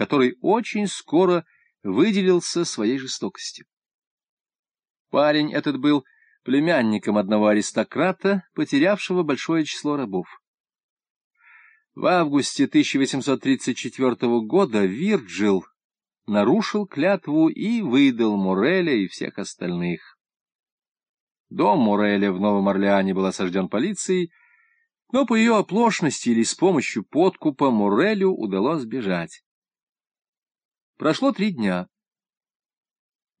который очень скоро выделился своей жестокостью. Парень этот был племянником одного аристократа, потерявшего большое число рабов. В августе 1834 года Вирджил нарушил клятву и выдал Мореля и всех остальных. Дом Мореля в Новом Орлеане был осажден полицией, но по ее оплошности или с помощью подкупа Морелю удалось сбежать. Прошло три дня.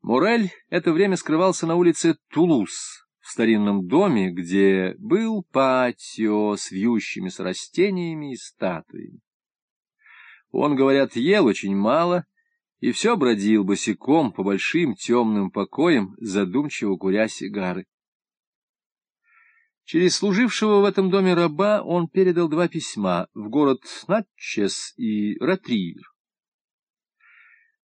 Морель это время скрывался на улице Тулус, в старинном доме, где был патио с вьющимися растениями и статуями. Он, говорят, ел очень мало и все бродил босиком по большим темным покоям, задумчиво куря сигары. Через служившего в этом доме раба он передал два письма в город Натчес и Ратривер.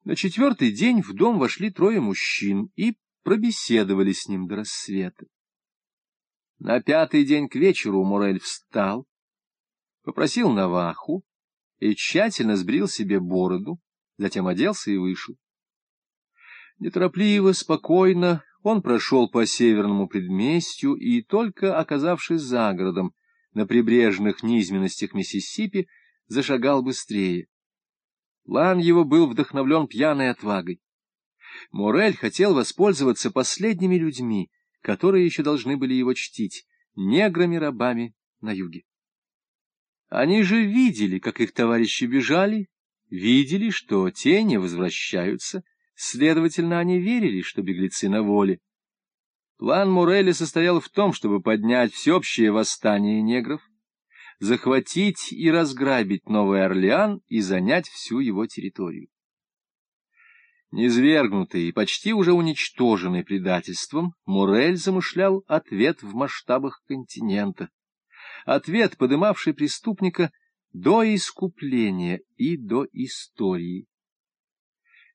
На четвертый день в дом вошли трое мужчин и пробеседовали с ним до рассвета. На пятый день к вечеру Мурель встал, попросил Наваху и тщательно сбрил себе бороду, затем оделся и вышел. Неторопливо, спокойно он прошел по северному предместью и, только оказавшись за городом, на прибрежных низменностях Миссисипи, зашагал быстрее. План его был вдохновлен пьяной отвагой. Морель хотел воспользоваться последними людьми, которые еще должны были его чтить, неграми-рабами на юге. Они же видели, как их товарищи бежали, видели, что те не возвращаются, следовательно, они верили, что беглецы на воле. План Муреля состоял в том, чтобы поднять всеобщее восстание негров, захватить и разграбить Новый Орлеан и занять всю его территорию. Низвергнутый и почти уже уничтоженный предательством, Мурель замышлял ответ в масштабах континента. Ответ, подымавший преступника до искупления и до истории.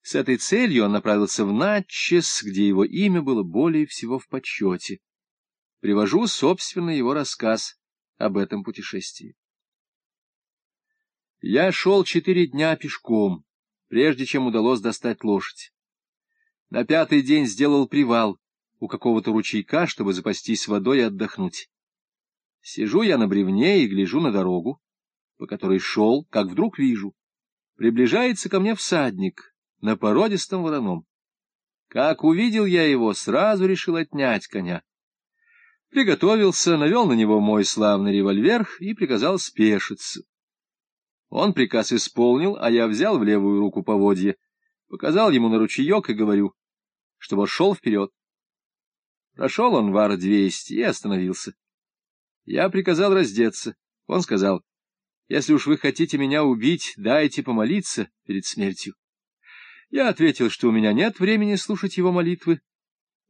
С этой целью он направился в Натчес, где его имя было более всего в почете. Привожу собственный его рассказ об этом путешествии. Я шел четыре дня пешком, прежде чем удалось достать лошадь. На пятый день сделал привал у какого-то ручейка, чтобы запастись водой и отдохнуть. Сижу я на бревне и гляжу на дорогу, по которой шел, как вдруг вижу. Приближается ко мне всадник на породистом вороном. Как увидел я его, сразу решил отнять коня. Приготовился, навел на него мой славный револьвер и приказал спешиться. Он приказ исполнил, а я взял в левую руку поводье, показал ему на ручеек и говорю, чтобы шел вперед. Прошел он вар двести и остановился. Я приказал раздеться. Он сказал, если уж вы хотите меня убить, дайте помолиться перед смертью. Я ответил, что у меня нет времени слушать его молитвы,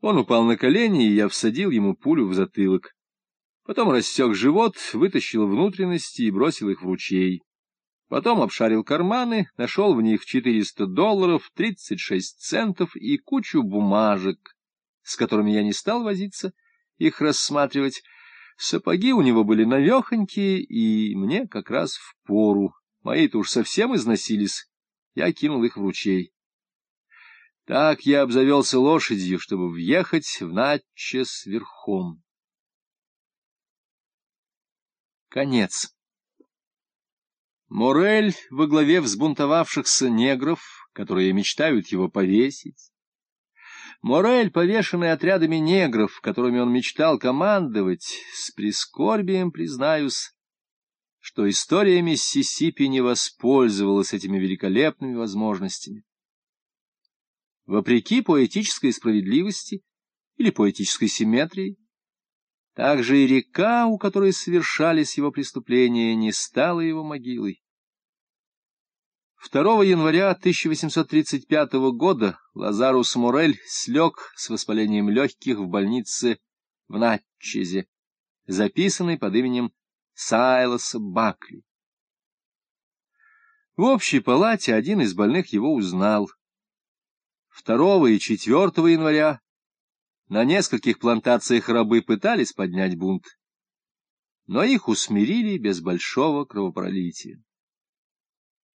он упал на колени, и я всадил ему пулю в затылок. Потом рассек живот, вытащил внутренности и бросил их в ручей. Потом обшарил карманы, нашел в них 400 долларов, 36 центов и кучу бумажек, с которыми я не стал возиться, их рассматривать. Сапоги у него были навехонькие, и мне как раз в пору. Мои-то уж совсем износились. Я кинул их в ручей. Так я обзавелся лошадью, чтобы въехать в Натчес верхом. Конец. Морель во главе взбунтовавшихся негров, которые мечтают его повесить. Морель, повешенный отрядами негров, которыми он мечтал командовать, с прискорбием признаюсь, что история Миссисипи не воспользовалась этими великолепными возможностями. Вопреки поэтической справедливости или поэтической симметрии, также и река, у которой совершались его преступления, не стала его могилой. 2 января 1835 года Лазарус Морель слег с воспалением легких в больнице в Натчезе, записанной под именем Сайлоса Бакли. В общей палате один из больных его узнал. 2 и 4 января на нескольких плантациях рабы пытались поднять бунт, но их усмирили без большого кровопролития.